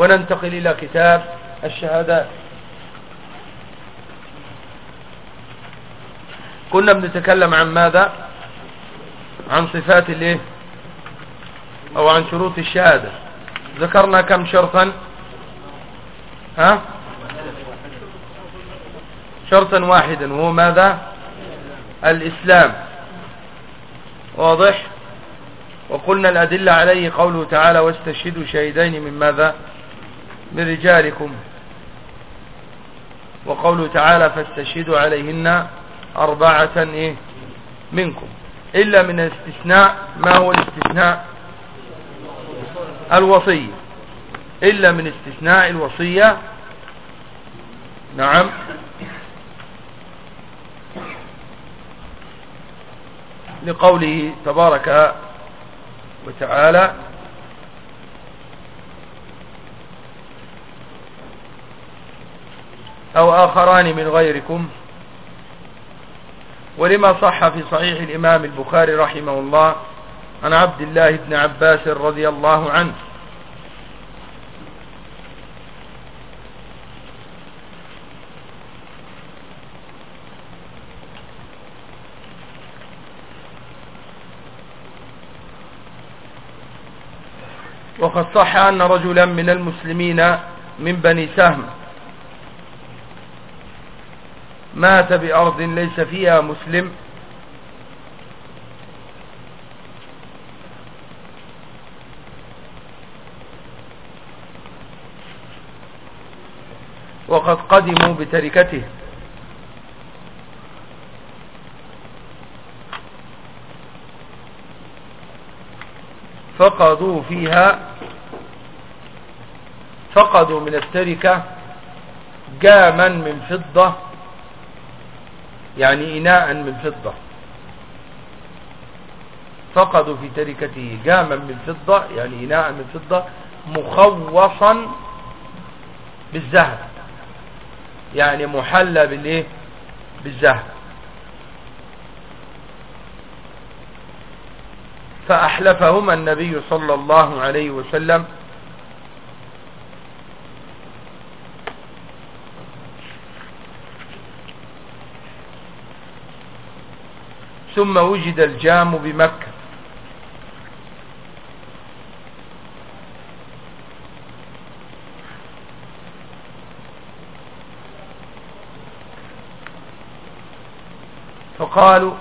وننتقل إلى كتاب الشهادات كنا بنتكلم عن ماذا؟ عن صفات الإيه؟ أو عن شروط الشهادة. ذكرنا كم شرطا؟ ها؟ شرطا واحدا وهو ماذا؟ الإسلام. واضح؟ وقلنا الأدلة عليه قوله تعالى واستشهدوا شهيدين من ماذا؟ من رجالكم وقوله تعالى فاستشهدوا عليهن أربعة إيه؟ منكم. إلا من الاستثناء ما هو الاستثناء؟ الوصية. إلا من استثناء الوصية. نعم. لقوله تبارك وتعالى أو آخران من غيركم. ولما صح في صحيح الإمام البخاري رحمه الله عن عبد الله بن عباس رضي الله عنه. وقد صح أن رجلا من المسلمين من بني سهم مات بأرض ليس فيها مسلم. وقد قدموا بتركته. فقدوا فيها فقدوا من التركة جاما من فضة. يعني إناء من فضة. فقدوا في تركته جاما من فضة يعني إناء من فضة مخوصا بالذهب. يعني محلى بالإيه؟ بالذهب. فأحلفهما النبي صلى الله عليه وسلم ثم وجد الجام بمكة. فقالوا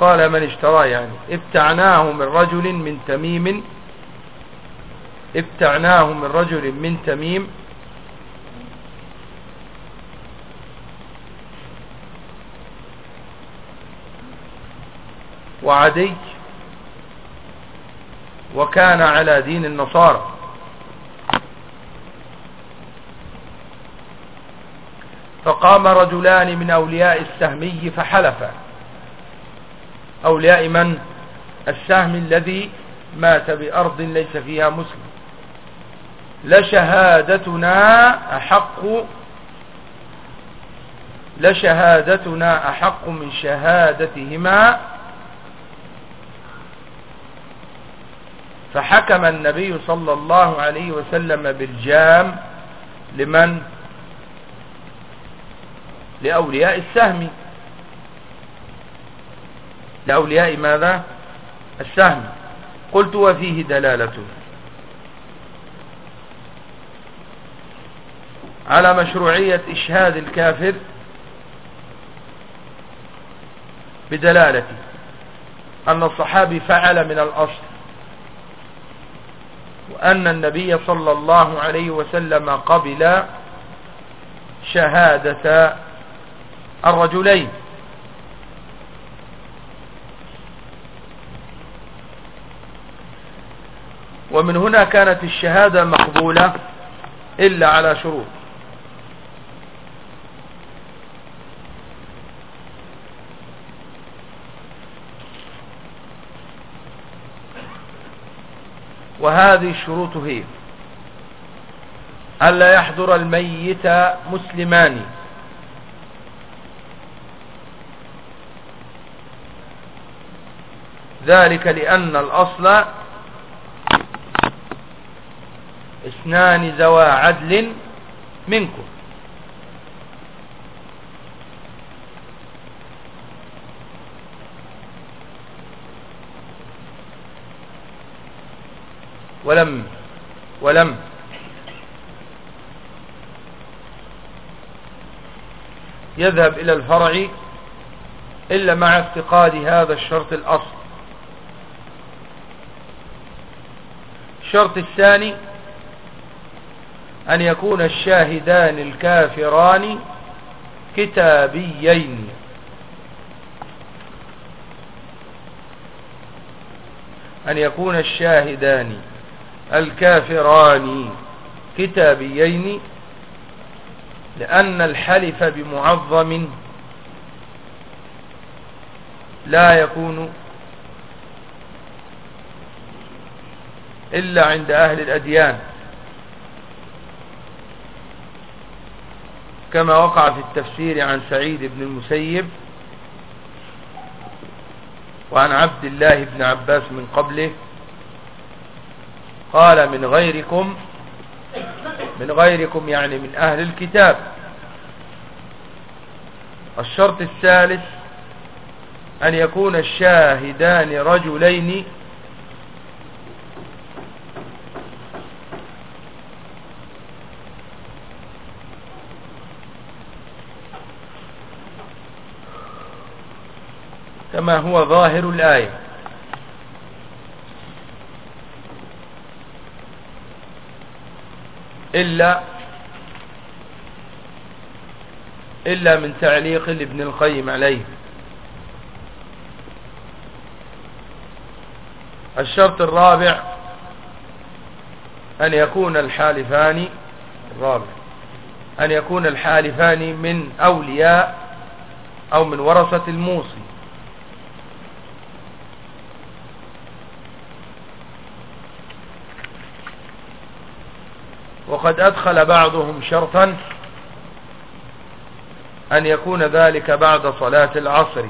قال من اشترى يعني؟ ابتعناه من رجل من تميم. ابتعناه من رجل من تميم. وعدي وكان على دين النصارى. فقام رجلان من أولياء السهمي فحلفا أولياء من؟ السهم الذي مات بأرض ليس فيها مسلم. لشهادتنا أحق لشهادتنا أحق من شهادتهما فحكم النبي صلى الله عليه وسلم بالجام لمن؟ لأولياء السهم. لأولياء ماذا؟ السهم. قلت وفيه دلالة. على مشروعية إشهاد الكافر بدلالة أن الصحابي فعل من الأصل. وأن النبي صلى الله عليه وسلم قبل شهادة الرجلين. ومن هنا كانت الشهادة مقبولة إلا على شروط. وهذه الشروط هي ألا يحضر الميت مسلمان. ذلك لأن الأصل اثنان ذوى عدل منكم. ولم ولم. يذهب إلى الفرع إلا مع افتقاد هذا الشرط الأصل. الشرط الثاني أن يكون الشاهدان الكافران كتابيين. أن يكون الشاهدان الكافران كتابيين لأن الحلف بمعظم لا يكون إلا عند أهل الأديان كما وقع في التفسير عن سعيد بن المسيب وعن عبد الله بن عباس من قبله. قال من غيركم من غيركم يعني من أهل الكتاب. الشرط الثالث أن يكون الشاهدان رجلين كما هو ظاهر الآية. إلا إلا من تعليق لابن القيم عليه. الشرط الرابع أن يكون الحالفان الرابع. أن يكون الحالفان من أولياء أو من ورثة الموصي. وقد أدخل بعضهم شرطا أن يكون ذلك بعد صلاة العصر.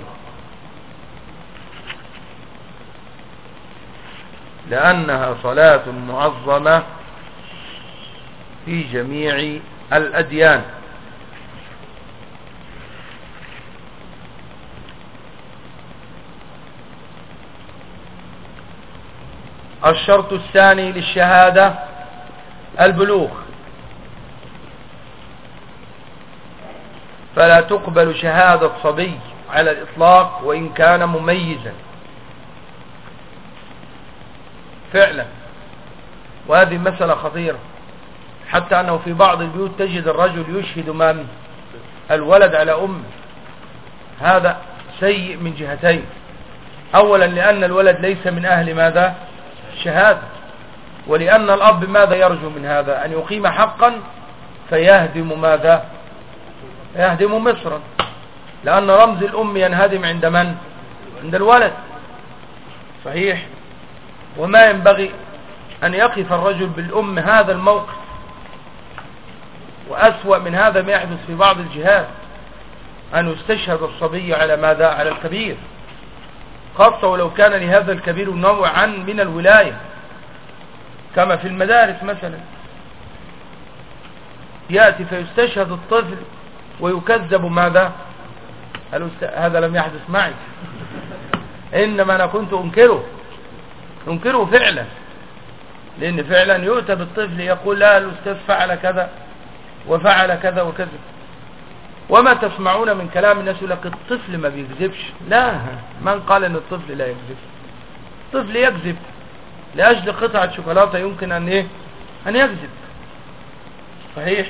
لأنها صلاة معظمة في جميع الأديان. الشرط الثاني للشهادة البلوغ. فلا تقبل شهادة صبي على الإطلاق وإن كان مميزا. فعلا. وهذه مسألة خطيرة. حتى أنه في بعض البيوت تجد الرجل يشهد من الولد على أمه. هذا سيء من جهتين. أولا لأن الولد ليس من أهل ماذا؟ شهادة. ولأن الأب ماذا يرجو من هذا؟ أن يقيم حقا فيهدم ماذا؟ يهدم مصرا. لأن رمز الأم ينهدم عند من؟ عند الولد. صحيح؟ وما ينبغي أن يقف الرجل بالأم هذا الموقف. وأسوأ من هذا ما يحدث في بعض الجهات. أن يستشهد الصبي على ماذا؟ على الكبير. خاصة ولو كان لهذا الكبير نوعا من الولاية. كما في المدارس مثلا. يأتي فيستشهد الطفل ويكذب ماذا؟ هذا لم يحدث معي. إنما أنا كنت أنكره. أنكره فعلا. لأن فعلا يؤتى بالطفل يقول لا الأستاذ فعل كذا وفعل كذا وكذا. وما تسمعون من كلام الناس يقول لك الطفل ما بيكذبش. لا من قال إن الطفل لا يكذب؟ الطفل يكذب. لأجل قطعة شوكولاتة يمكن أن إيه؟ أن يكذب. صحيح؟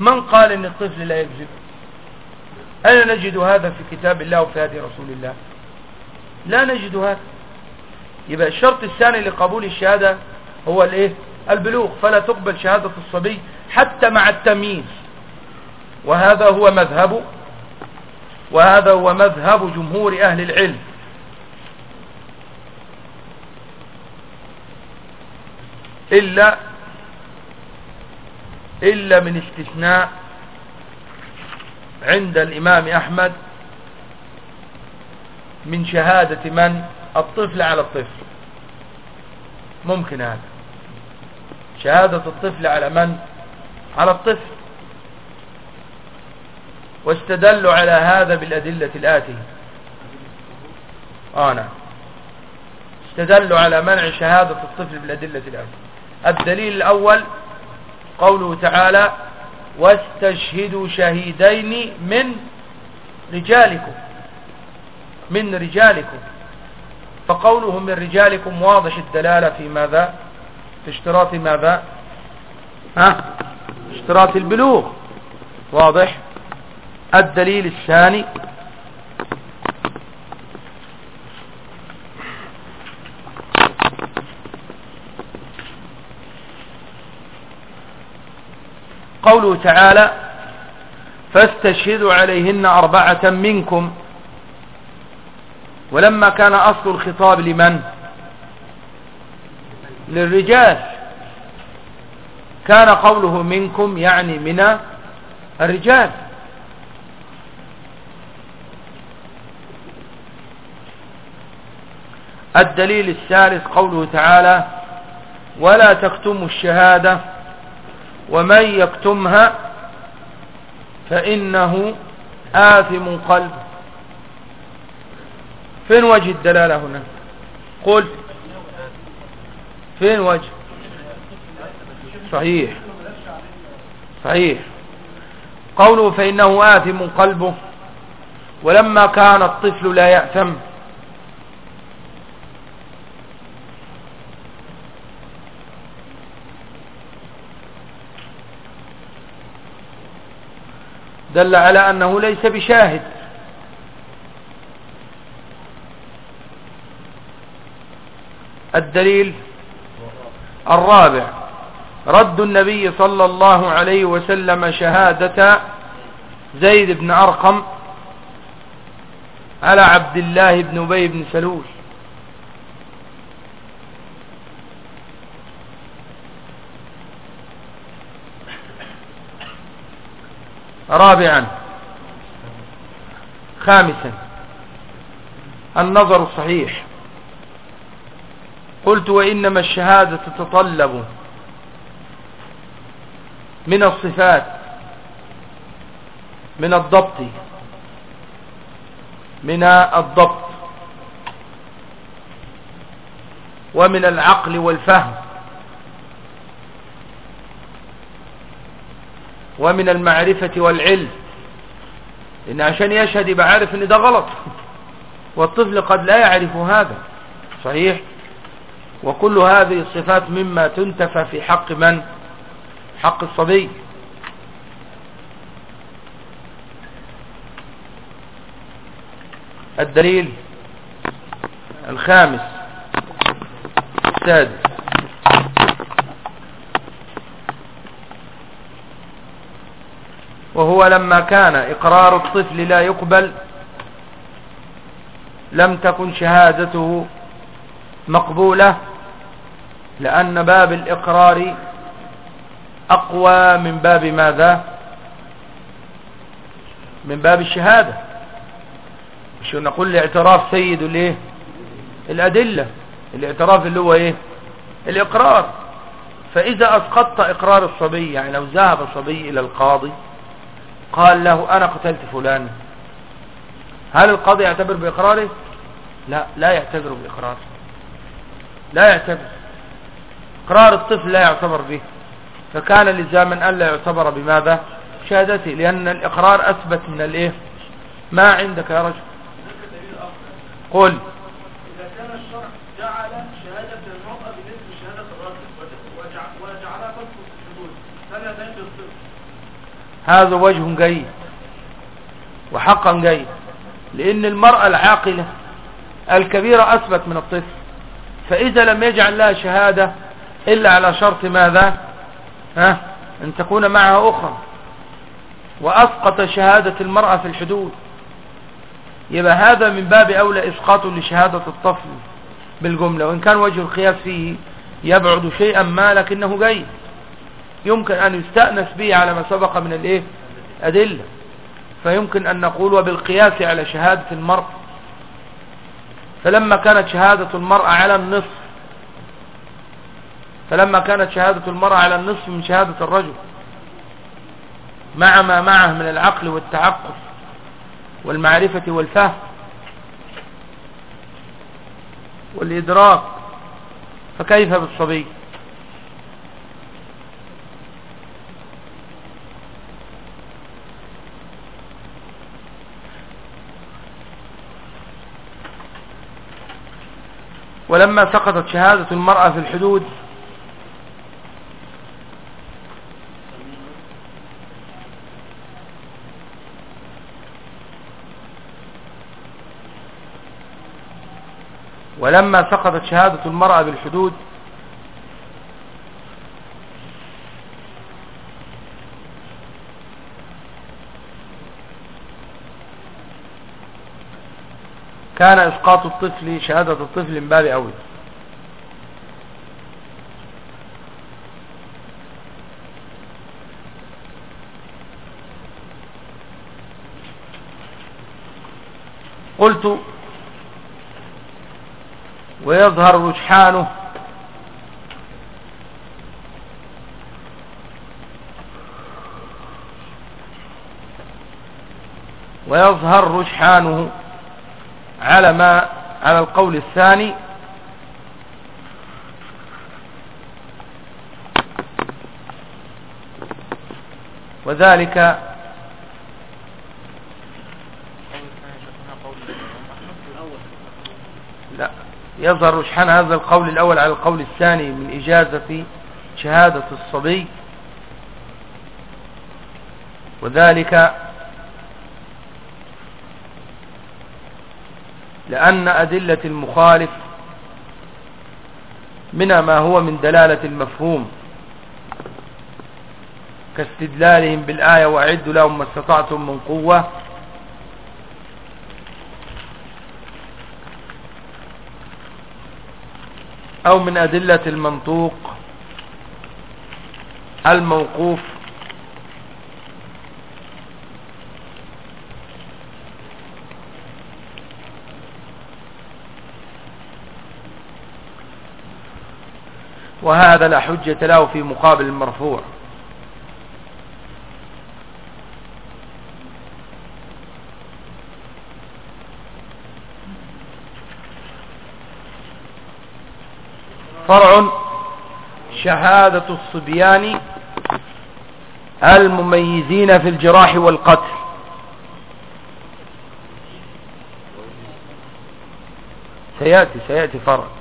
من قال إن الطفل لا يكذب؟ أين نجد هذا في كتاب الله وفي هذه رسول الله؟ لا نجد هذا. يبقى الشرط الثاني لقبول الشهادة هو الإيه؟ البلوغ. فلا تقبل شهادة الصبي حتى مع التمييز. وهذا هو مذهب وهذا هو مذهب جمهور أهل العلم. إلا إلا من استثناء عند الإمام أحمد من شهادة من؟ الطفل على الطفل. ممكن هذا. شهادة الطفل على من؟ على الطفل. واستدلوا على هذا بالأدلة الآتية. آه نعم. استدلوا على منع شهادة الطفل بالأدلة الآتية. الدليل الأول قوله تعالى واستشهدوا شهيدين من رجالكم من رجالكم. فقوله من رجالكم واضح الدلالة في ماذا؟ في اشتراط ماذا؟ ها؟ اشتراط البلوغ. واضح. الدليل الثاني قوله تعالى فاستشهدوا عليهن أربعة منكم ولما كان أصل الخطاب لمن؟ للرجال. كان قوله منكم يعني من الرجال. الدليل الثالث قوله تعالى ولا تكتموا الشهادة ومن يكتمها فإنه آثم قلب. فين وجه الدلالة هنا؟ قل. فين وجه؟ صحيح. صحيح. قوله فإنه آثم قلبه. ولما كان الطفل لا يأثم دل على أنه ليس بشاهد. الدليل الرابع. رد النبي صلى الله عليه وسلم شهادة زيد بن أرقم على عبد الله بن أبي بن سلول. رابعا. خامسا. النظر الصحيح قلت وإنما الشهادة تتطلب من الصفات من الضبط من الضبط ومن العقل والفهم. ومن المعرفة والعلم. إن عشان يشهد يبقى عارف إن ده غلط. والطفل قد لا يعرف هذا. صحيح؟ وكل هذه الصفات مما تنتفى في حق من؟ حق الصبي. الدليل الخامس. السادس. وهو لما كان إقرار الطفل لا يقبل لم تكن شهادته مقبولة لأن باب الإقرار أقوى من باب ماذا؟ من باب الشهادة. مش نقول الاعتراف سيد الايه الأدلة الاعتراف اللي هو إيه؟ الإقرار. فإذا أسقطت إقرار الصبي يعني لو ذهب الصبي إلى القاضي قال له أنا قتلت فلان. هل القاضي يعتبر بإقراره؟ لا لا يعتبر بإقراره لا يعتبر. إقرار الطفل لا يعتبر به. فكان لزاما ألا يعتبر بماذا؟ شهادته لأن الإقرار أثبت من الإيه؟ ما عندك يا رجل. قل. هذا وجه جيد وحقا جيد لأن المرأة العاقلة الكبيرة أثبت من الطفل فإذا لم يجعل لها شهادة إلا على شرط ماذا؟ ها؟ أن تكون معها أخرى. وأسقط شهادة المرأة في الحدود. يبقى هذا من باب أولى إسقاط لشهادة الطفل بالجملة وإن كان وجه القياس فيه يبعد شيئا ما لكنه جيد. يمكن أن يستأنس به على ما سبق من الإيه؟ أدلة فيمكن أن نقول وبالقياس على شهادة المرء. فلما كانت شهادة المرأة على النصف فلما كانت شهادة المرأة على النصف من شهادة الرجل مع ما معه من العقل والتعقل والمعرفة والفهم والإدراك فكيف بالصبي؟ ولما سقطت شهادة المرأة في الحدود ولما سقطت شهادة المرأة بالحدود كان إسقاط الطفل شهادة الطفل من باب اولى قلت ويظهر رجحانه. ويظهر رجحانه. على ما على القول الثاني. وذلك لا يظهر رجحان هذا القول الأول على القول الثاني من إجازة شهادة الصبي. وذلك لأن أدلة المخالف منها ما هو من دلالة المفهوم كاستدلالهم بالآية وأعدوا لهم ما استطعتم من قوة. أو من أدلة المنطوق الموقوف وهذا لا حجة له في مقابل المرفوع. فرع شهادة الصبيان المميزين في الجراح والقتل. سيأتي سيأتي فرع.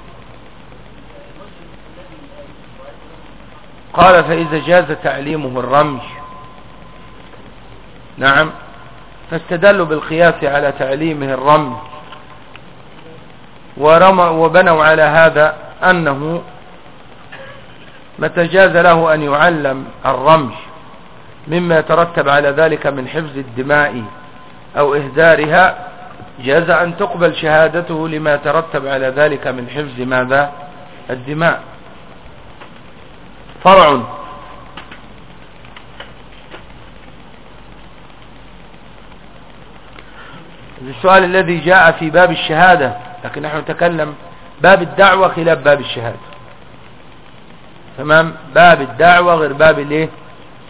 قال فإذا جاز تعليمه الرمي نعم. فاستدلوا بالقياس على تعليمه الرمي ورمى وبنوا على هذا أنه متى جاز له أن يعلم الرمي مما يترتب على ذلك من حفظ الدماء أو إهدارها جاز أن تقبل شهادته لما يترتب على ذلك من حفظ ماذا؟ الدماء. فرع. السؤال الذي جاء في باب الشهادة لكن نحن نتكلم باب الدعوة خلاف باب الشهادة. تمام؟ باب الدعوة غير باب الايه؟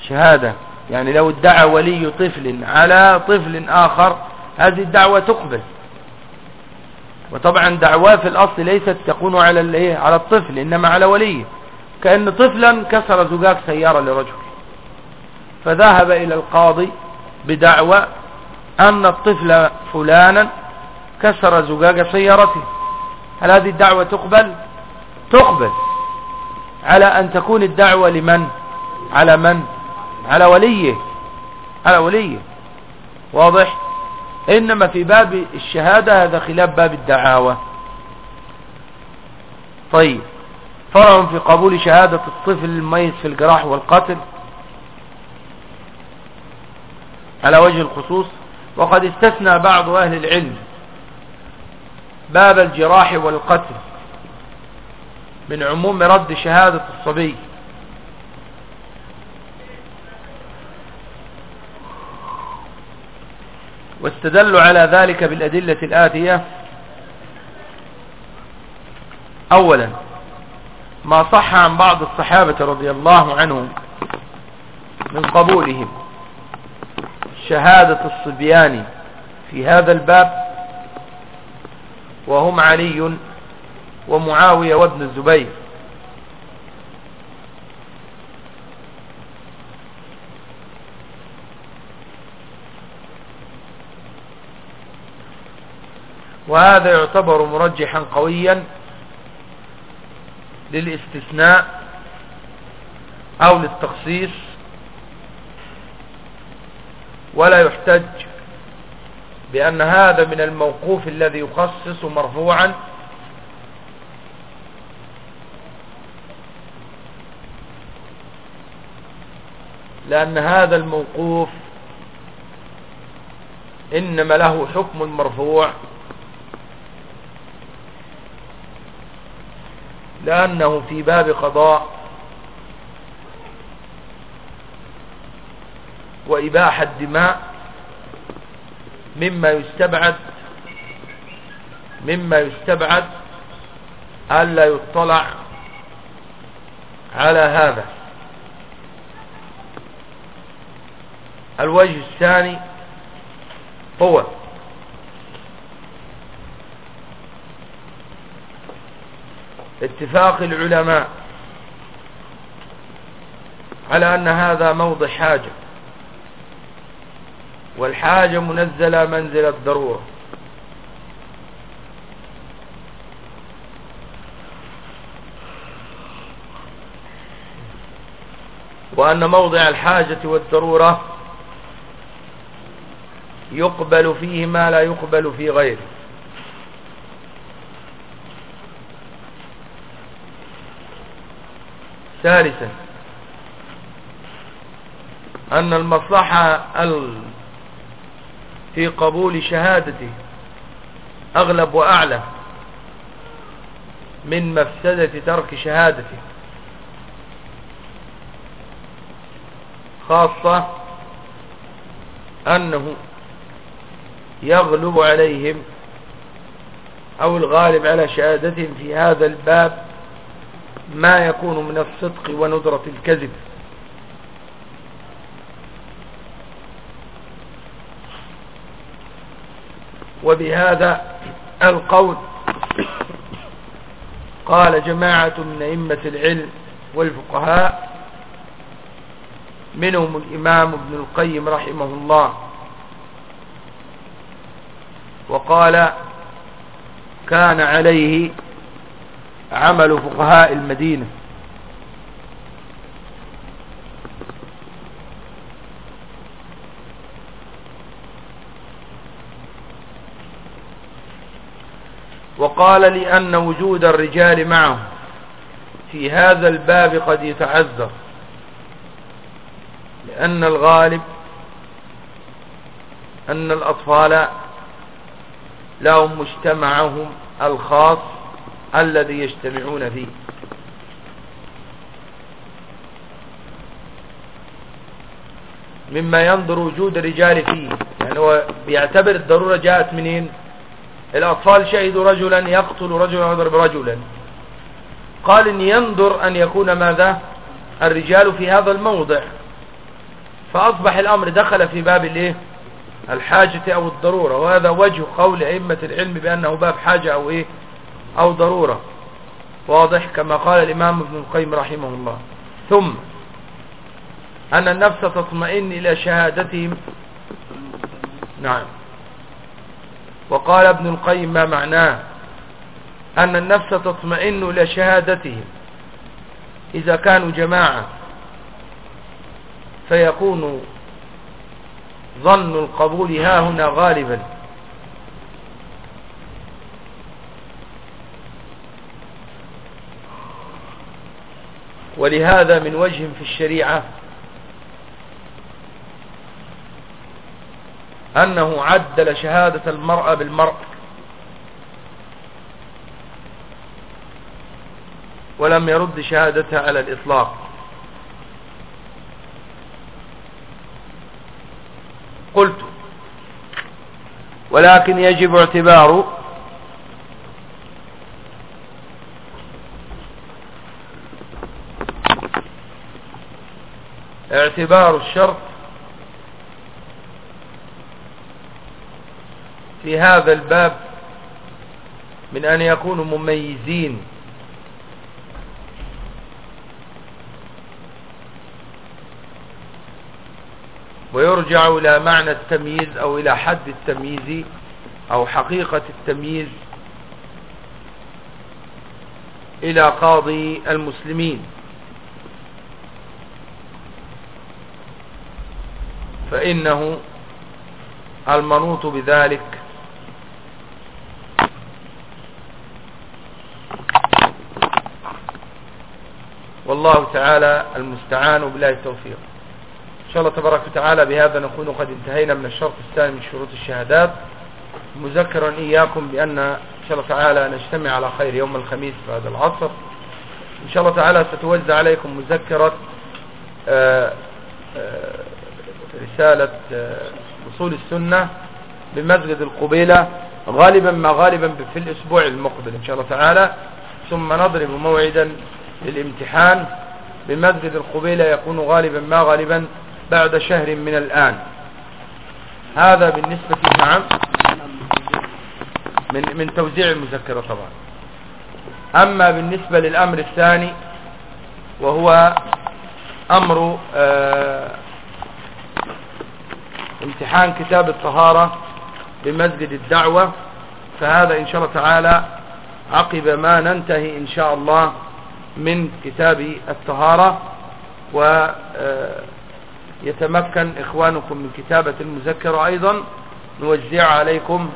شهادة. يعني لو ادعى ولي طفل على طفل آخر هذه الدعوة تقبل. وطبعا دعواه في الأصل ليست تكون على الايه؟ على الطفل إنما على وليه. كأن طفلا كسر زجاج سيارة لرجل. فذهب إلى القاضي بدعوى أن الطفل فلانا كسر زجاج سيارته. هل هذه الدعوة تقبل؟ تقبل. على أن تكون الدعوة لمن؟ على من؟ على وليه؟ على وليه. واضح؟ إنما في باب الشهادة هذا خلاف باب الدعاوى. طيب. فرع في قبول شهادة الطفل الميت في الجراح والقتل. على وجه الخصوص وقد استثنى بعض أهل العلم باب الجراح والقتل من عموم رد شهادة الصبي. واستدلوا على ذلك بالأدلة الآتية. اولا ما صح عن بعض الصحابة رضي الله عنهم من قبولهم. شهادة الصبيان في هذا الباب وهم علي ومعاوية وابن الزبير. وهذا يعتبر مرجحا قويا للاستثناء أو للتخصيص ولا يحتج بأن هذا من الموقوف الذي يخصص مرفوعا لأن هذا الموقوف إنما له حكم المرفوع لأنه في باب قضاء وإباحة دماء مما يستبعد مما يستبعد ألا يطلع على هذا. الوجه الثاني هو اتفاق العلماء على أن هذا موضع حاجة والحاجة منزلة منزل الضرورة. وأن موضع الحاجة والضرورة يقبل فيه ما لا يقبل في غيره. ثالثا أن المصلحة في قبول شهادته أغلب وأعلى من مفسدة ترك شهادته خاصة أنه يغلب عليهم أو الغالب على شهادتهم في هذا الباب ما يكون من الصدق وندرة الكذب. وبهذا القول قال جماعة من أئمة العلم والفقهاء منهم الإمام ابن القيم رحمه الله. وقال كان عليه عمل فقهاء المدينة. وقال لأن وجود الرجال معه في هذا الباب قد يتعذر لأن الغالب أن الأطفال لهم مجتمعهم الخاص الذي يجتمعون فيه. مما ينظر وجود الرجال فيه. يعني هو بيعتبر الضرورة جاءت منين؟ الأطفال شهدوا رجلا يقتل رجلا ويضرب رجلا قال إن ينظر أن يكون ماذا؟ الرجال في هذا الموضع. فأصبح الأمر دخل في باب الإيه؟ الحاجة أو الضرورة. وهذا وجه قول أئمة العلم بأنه باب حاجة أو إيه؟ أو ضرورة. واضح كما قال الإمام ابن القيم رحمه الله. ثم أن النفس تطمئن إلى شهادتهم. نعم. وقال ابن القيم ما معناه؟ أن النفس تطمئن إلى شهادتهم. إذا كانوا جماعة فيكون ظن القبول ها هنا غالبا. ولهذا من وجه في الشريعة أنه عدل شهادة المرأة بالمرء. ولم يرد شهادتها على الإطلاق. قلت ولكن يجب اعتبار اعتبار الشرط في هذا الباب من أن يكونوا مميزين. ويرجع إلى معنى التمييز أو إلى حد التمييز أو حقيقة التمييز إلى قاضي المسلمين. فإنه المنوط بذلك. والله تعالى المستعان وبالله التوفيق. إن شاء الله تبارك وتعالى بهذا نكون قد انتهينا من الشرط الثاني من شروط الشهادات. مذكرا إياكم بأن إن شاء الله تعالى نجتمع على خير يوم الخميس بعد العصر. إن شاء الله تعالى ستوزع عليكم مذكرة آآ آآ رسالة أصول السنة بمسجد القبيلة غالبا ما غالبا في الأسبوع المقبل إن شاء الله تعالى. ثم نضرب موعدا للامتحان. بمسجد القبيلة يكون غالبا ما غالبا بعد شهر من الآن. هذا بالنسبة نعم من من توزيع المذكرة طبعا. أما بالنسبة للأمر الثاني وهو أمر آه امتحان كتاب الطهارة بمسجد الدعوة فهذا إن شاء الله تعالى عقب ما ننتهي إن شاء الله من كتاب الطهارة ويتمكن إخوانكم من كتابة المذكرة أيضا. نوزع عليكم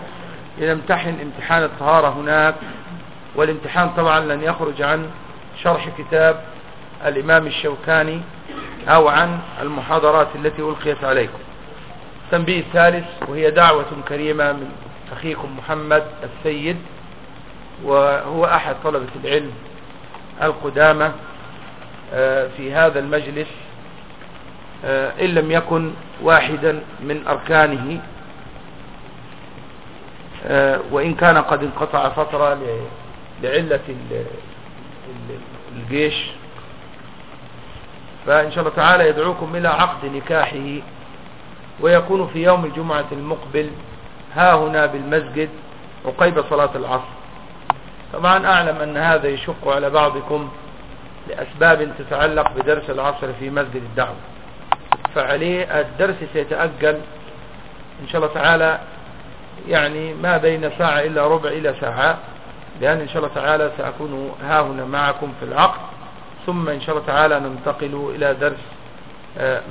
لنمتحن امتحان الطهارة هناك والامتحان طبعا لن يخرج عن شرح كتاب الإمام الشوكاني أو عن المحاضرات التي ألقيت عليكم. التنبيه الثالث وهي دعوة كريمة من أخيكم محمد السيد وهو أحد طلبة العلم القدامى في هذا المجلس إن لم يكن واحدا من أركانه وإن كان قد انقطع فترة لعلة الجيش. فإن شاء الله تعالى يدعوكم إلى عقد نكاحه ويكون في يوم الجمعة المقبل ها هنا بالمسجد وقيب صلاة العصر. طبعا أعلم أن هذا يشق على بعضكم لأسباب تتعلق بدرس العصر في مسجد الدعوة. فعليه الدرس سيتأجل إن شاء الله تعالى يعني ما بين ساعة إلا ربع إلى ساعة لأن إن شاء الله تعالى سأكون ها هنا معكم في العقد. ثم إن شاء الله تعالى ننتقل إلى درس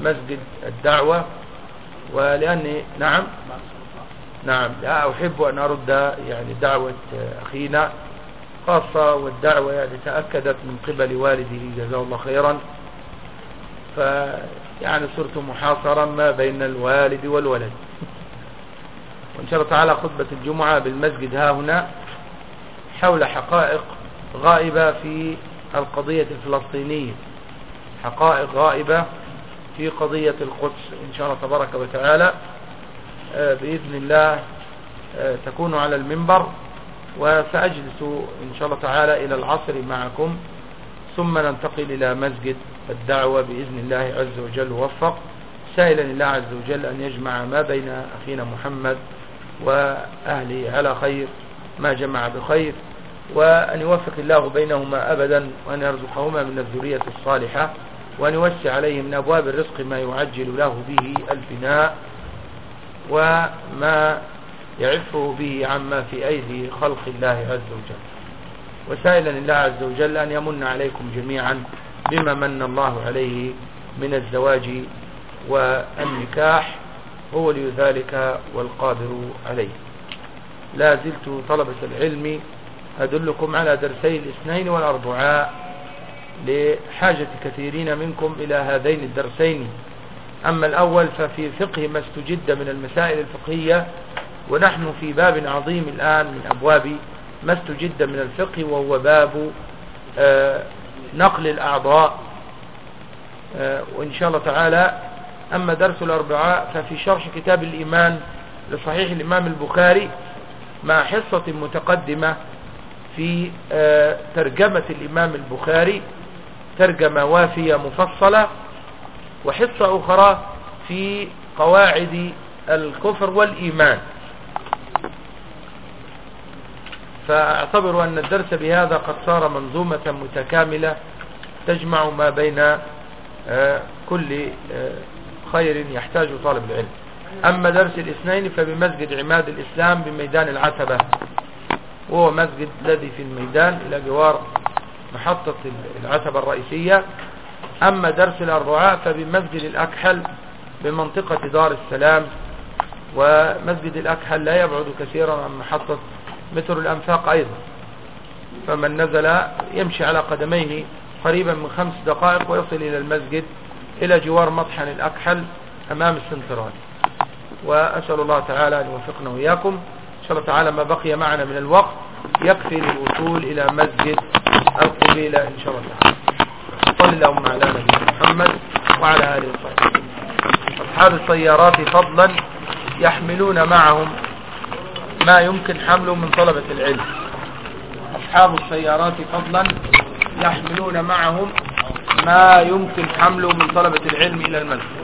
مسجد الدعوة. ولأني نعم نعم لا أحب أن أرد يعني دعوة أخينا خاصة والدعوة يعني تأكدت من قبل والده جزاه الله خيرا. فيعني صرت محاصرا ما بين الوالد والولد. وإن شاء الله تعالى خطبة الجمعة بالمسجد ها هنا حول حقائق غائبة في القضية الفلسطينية. حقائق غائبة في قضية القدس إن شاء الله تبارك وتعالى بإذن الله تكون على المنبر وسأجلس إن شاء الله تعالى إلى العصر معكم ثم ننتقل إلى مسجد الدعوة بإذن الله عز وجل وفق سائلا الله عز وجل أن يجمع ما بين أخينا محمد وأهله على خير ما جمع بخير وأن يوفق الله بينهما أبدا وأن يرزقهما من الذرية الصالحة. وأن يوسع عليه من أبواب الرزق ما يعجل له به الفناء وما يعفه به عما في أيدي خلق الله عز وجل. وسائلا الله عز وجل أن يمن عليكم جميعا بما من الله عليه من الزواج والنكاح هو لي ذلك والقادر عليه. لا زلت طلبة العلم أدلكم على درسي الاثنين والأربعاء لحاجة كثيرين منكم إلى هذين الدرسين. أما الأول ففي فقه ما استجد من المسائل الفقهية ونحن في باب عظيم الآن من أبواب ما استجد من الفقه وهو باب آه نقل الأعضاء. آه وإن شاء الله تعالى أما درس الأربعاء ففي شرح كتاب الإيمان لصحيح الإمام البخاري مع حصة متقدمة في آه ترجمة الإمام البخاري. ترجمة وافية مفصلة وحصة أخرى في قواعد الكفر والإيمان. فاعتبروا أن الدرس بهذا قد صار منظومة متكاملة تجمع ما بين آه، كل آه، خير يحتاج طالب العلم. أما درس الاثنين فبمسجد عماد الإسلام بميدان العتبة. وهو مسجد الذي في الميدان إلى جوار محطة العتبة الرئيسية. أما درس الأربعاء فبمسجد الأكحل بمنطقة دار السلام. ومسجد الأكحل لا يبعد كثيرا عن محطة متر الأنفاق أيضا. فمن نزل يمشي على قدميه قريبا من خمس دقائق ويصل إلى المسجد إلى جوار مطحن الأكحل أمام السنترال. وأسأل الله تعالى أن يوفقنا وإياكم. إن شاء الله تعالى ما بقي معنا من الوقت يكفي للوصول إلى مسجد القبيلة إن شاء الله تعالى. صلى اللهم على نبينا محمد وعلى آله وصحبه أصحاب السيارات فضلا يحملون معهم ما يمكن حمله من طلبة العلم. أصحاب السيارات فضلا يحملون معهم ما يمكن حمله من طلبة العلم إلى المسجد.